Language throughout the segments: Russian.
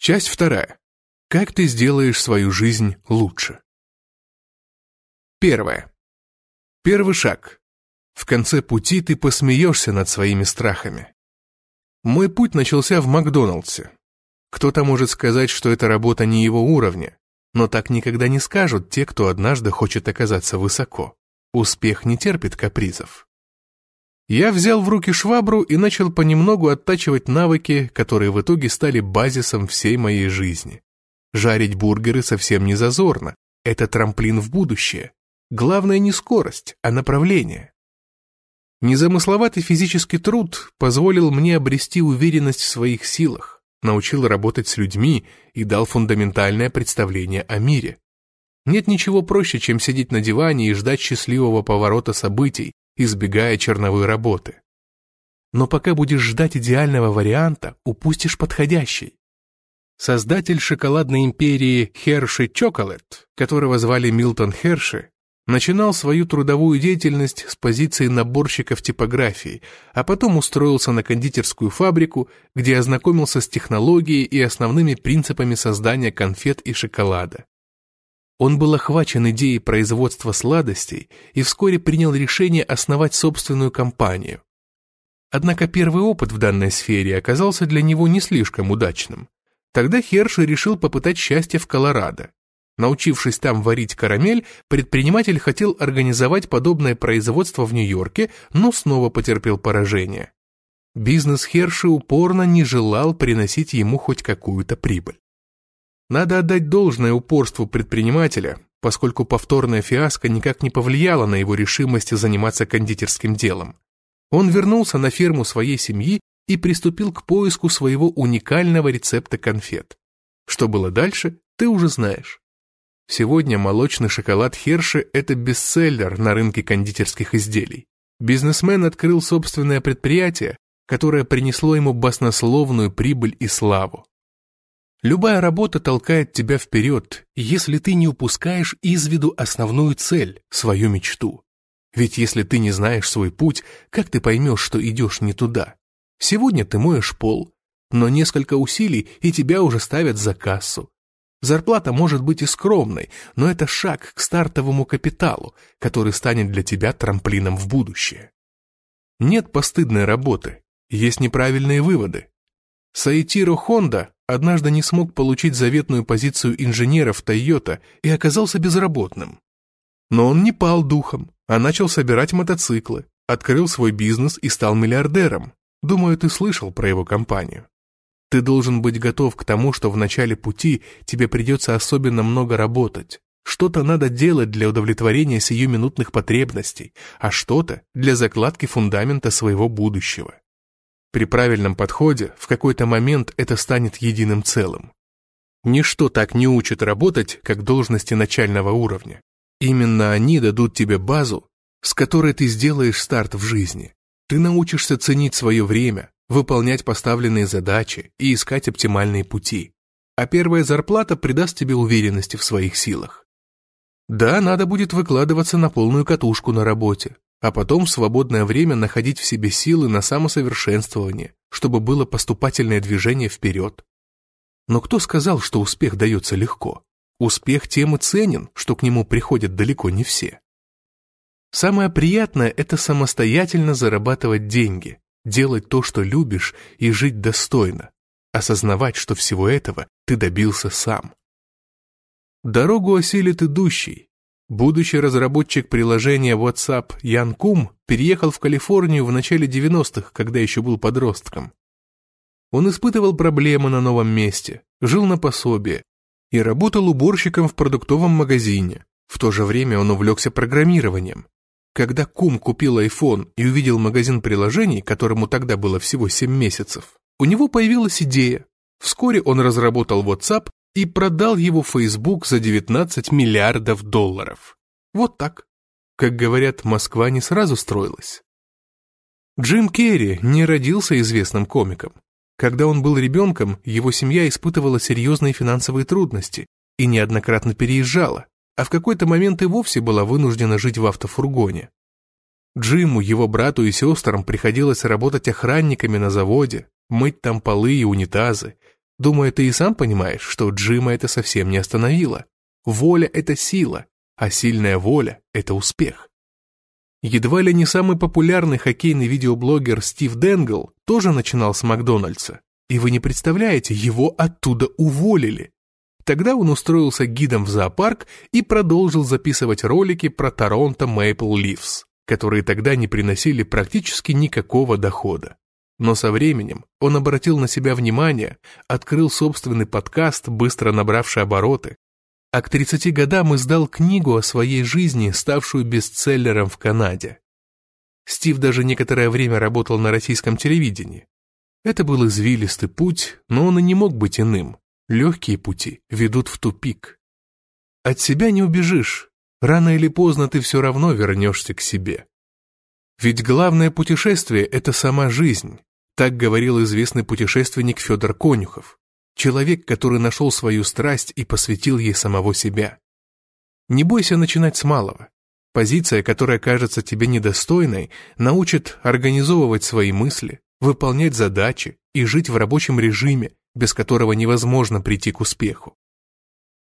Часть вторая. Как ты сделаешь свою жизнь лучше? Первое. Первый шаг. В конце пути ты посмеешься над своими страхами. Мой путь начался в Макдоналдсе. Кто-то может сказать, что эта работа не его уровня, но так никогда не скажут те, кто однажды хочет оказаться высоко. Успех не терпит капризов. Я взял в руки швабру и начал понемногу оттачивать навыки, которые в итоге стали базисом всей моей жизни. Жарить бургеры совсем не зазорно. Это трамплин в будущее. Главное не скорость, а направление. Незамысловатый физический труд позволил мне обрести уверенность в своих силах, научил работать с людьми и дал фундаментальное представление о мире. Нет ничего проще, чем сидеть на диване и ждать счастливого поворота событий, избегая черновой работы. Но пока будешь ждать идеального варианта, упустишь подходящий. Создатель шоколадной империи Херши Чоколет, которого звали Милтон Херши, начинал свою трудовую деятельность с позиции наборщика в типографии, а потом устроился на кондитерскую фабрику, где ознакомился с технологией и основными принципами создания конфет и шоколада. Он был охвачен идеей производства сладостей и вскоре принял решение основать собственную компанию. Однако первый опыт в данной сфере оказался для него не слишком удачным. Тогда Херши решил попытать счастье в Колорадо. Научившись там варить карамель, предприниматель хотел организовать подобное производство в Нью-Йорке, но снова потерпел поражение. Бизнес Херши упорно не желал приносить ему хоть какую-то прибыль. Надо отдать должное упорству предпринимателя, поскольку повторная фиаско никак не повлияла на его решимость заниматься кондитерским делом. Он вернулся на ферму своей семьи и приступил к поиску своего уникального рецепта конфет. Что было дальше, ты уже знаешь. Сегодня молочный шоколад Херши – это бестселлер на рынке кондитерских изделий. Бизнесмен открыл собственное предприятие, которое принесло ему баснословную прибыль и славу. Любая работа толкает тебя вперед, если ты не упускаешь из виду основную цель, свою мечту. Ведь если ты не знаешь свой путь, как ты поймешь, что идешь не туда? Сегодня ты моешь пол, но несколько усилий, и тебя уже ставят за кассу. Зарплата может быть и скромной, но это шаг к стартовому капиталу, который станет для тебя трамплином в будущее. Нет постыдной работы, есть неправильные выводы. Саитиро Хонда однажды не смог получить заветную позицию инженера в Тойота и оказался безработным. Но он не пал духом, а начал собирать мотоциклы, открыл свой бизнес и стал миллиардером. Думаю, ты слышал про его компанию. Ты должен быть готов к тому, что в начале пути тебе придется особенно много работать. Что-то надо делать для удовлетворения сиюминутных потребностей, а что-то для закладки фундамента своего будущего. При правильном подходе в какой-то момент это станет единым целым. Ничто так не учит работать, как должности начального уровня. Именно они дадут тебе базу, с которой ты сделаешь старт в жизни. Ты научишься ценить свое время, выполнять поставленные задачи и искать оптимальные пути. А первая зарплата придаст тебе уверенности в своих силах. Да, надо будет выкладываться на полную катушку на работе, а потом в свободное время находить в себе силы на самосовершенствование, чтобы было поступательное движение вперед. Но кто сказал, что успех дается легко? Успех тем и ценен, что к нему приходят далеко не все. Самое приятное – это самостоятельно зарабатывать деньги, делать то, что любишь, и жить достойно, осознавать, что всего этого ты добился сам. Дорогу осилит идущий, Будущий разработчик приложения WhatsApp Ян Кум переехал в Калифорнию в начале 90-х, когда еще был подростком. Он испытывал проблемы на новом месте, жил на пособие и работал уборщиком в продуктовом магазине. В то же время он увлекся программированием. Когда Кум купил iPhone и увидел магазин приложений, которому тогда было всего 7 месяцев, у него появилась идея. Вскоре он разработал WhatsApp и продал его Facebook за 19 миллиардов долларов. Вот так. Как говорят, Москва не сразу строилась. Джим Керри не родился известным комиком. Когда он был ребенком, его семья испытывала серьезные финансовые трудности и неоднократно переезжала, а в какой-то момент и вовсе была вынуждена жить в автофургоне. Джиму, его брату и сестрам приходилось работать охранниками на заводе, мыть там полы и унитазы, Думаю, ты и сам понимаешь, что Джима это совсем не остановило. Воля — это сила, а сильная воля — это успех. Едва ли не самый популярный хоккейный видеоблогер Стив Денгл тоже начинал с Макдональдса. И вы не представляете, его оттуда уволили. Тогда он устроился гидом в зоопарк и продолжил записывать ролики про Торонто Мэйпл Ливс, которые тогда не приносили практически никакого дохода. Но со временем он обратил на себя внимание, открыл собственный подкаст, быстро набравший обороты, а к 30 годам издал книгу о своей жизни, ставшую бестселлером в Канаде. Стив даже некоторое время работал на российском телевидении. Это был извилистый путь, но он и не мог быть иным. Легкие пути ведут в тупик. От себя не убежишь. Рано или поздно ты все равно вернешься к себе. Ведь главное путешествие – это сама жизнь. Так говорил известный путешественник Федор Конюхов. Человек, который нашел свою страсть и посвятил ей самого себя. Не бойся начинать с малого. Позиция, которая кажется тебе недостойной, научит организовывать свои мысли, выполнять задачи и жить в рабочем режиме, без которого невозможно прийти к успеху.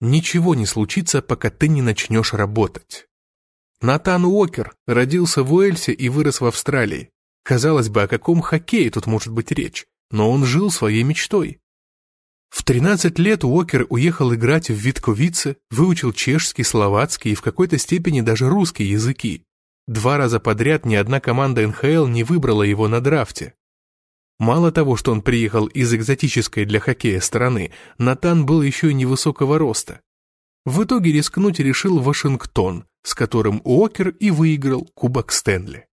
Ничего не случится, пока ты не начнешь работать. Натан Уокер родился в Уэльсе и вырос в Австралии. Казалось бы, о каком хоккее тут может быть речь, но он жил своей мечтой. В 13 лет Уокер уехал играть в Витковице, выучил чешский, словацкий и в какой-то степени даже русский языки. Два раза подряд ни одна команда НХЛ не выбрала его на драфте. Мало того, что он приехал из экзотической для хоккея страны, Натан был еще и невысокого роста. В итоге рискнуть решил Вашингтон, с которым Уокер и выиграл Кубок Стэнли.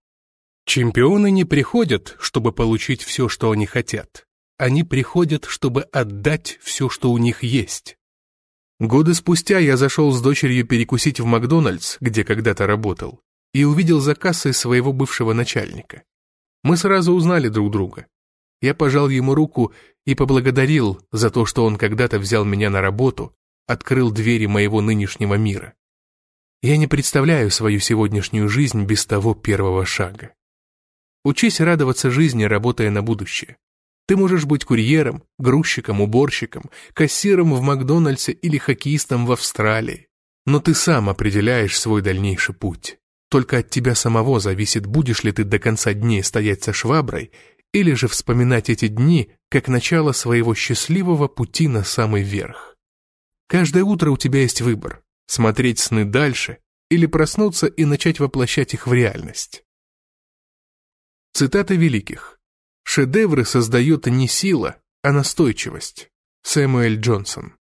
Чемпионы не приходят, чтобы получить все, что они хотят. Они приходят, чтобы отдать все, что у них есть. Годы спустя я зашел с дочерью перекусить в Макдональдс, где когда-то работал, и увидел за кассой своего бывшего начальника. Мы сразу узнали друг друга. Я пожал ему руку и поблагодарил за то, что он когда-то взял меня на работу, открыл двери моего нынешнего мира. Я не представляю свою сегодняшнюю жизнь без того первого шага. Учись радоваться жизни, работая на будущее. Ты можешь быть курьером, грузчиком, уборщиком, кассиром в Макдональдсе или хоккеистом в Австралии. Но ты сам определяешь свой дальнейший путь. Только от тебя самого зависит, будешь ли ты до конца дней стоять со шваброй или же вспоминать эти дни как начало своего счастливого пути на самый верх. Каждое утро у тебя есть выбор – смотреть сны дальше или проснуться и начать воплощать их в реальность. Цитаты великих. Шедевры создает не сила, а настойчивость. Сэмюэль Джонсон